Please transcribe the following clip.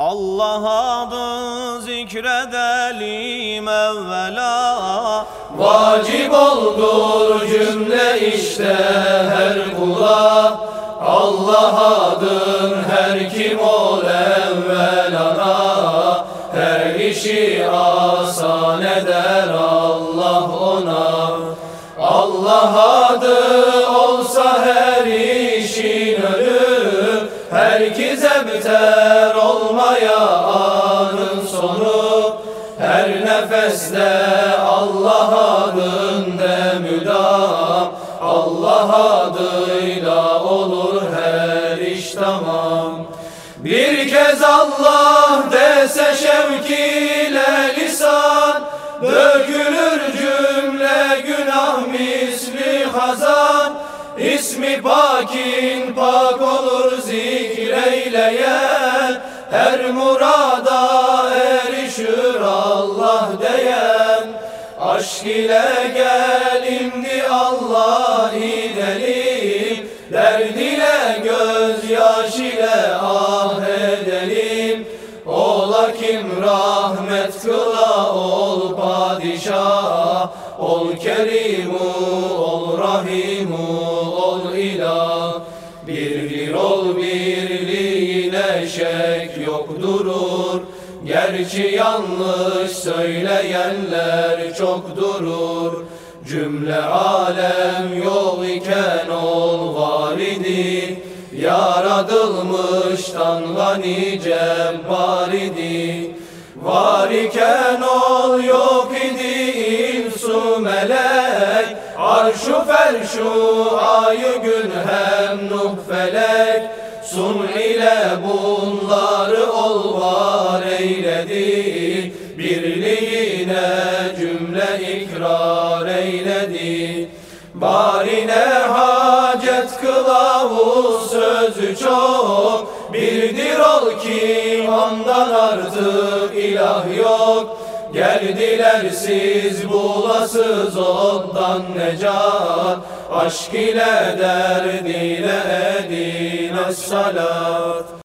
Allah adı zikredelim evvela. Vacip oldur cümle işte her kula. Allah adın her kim ol evvel ana Her işi asan eder Allah ona. Allah adı olsa her işin ölü Herkese biter anın sonu. Her nefeste Allah adında müdam. Allah adıyla olur her iş tamam. Bir kez Allah dese şevk ile lisan Dökülür cümle günah misli hazan. İsmi pakin pak olur zikreyleyen Her murada erişir Allah diyen. Aşk ile gelimdi Allah gidelim Derd ile gözyaş ile ah edelim. Ola kim rahmet kıla ol padişah. Ol kerimu ol rahimu ol ilah. Birdir ol birliğine şek yok durur. Gerçi yanlış söyleyenler çok durur. Cümle alem yol iken ol var idi. Yaradılmıştan gani cebbar idi. Var iken ol yok idi insu melek. Arşu ferşu ayı gün hem nuh felek Sun ile bunları ol var eyledi. Birliğine cümle ikrar eyledi. Barine hacet kılavuz sözü çok. Birdir ol ki ondan artık ilah yok Geldiler siz bulasız ondan necat. Aşk ile derd ile edin salat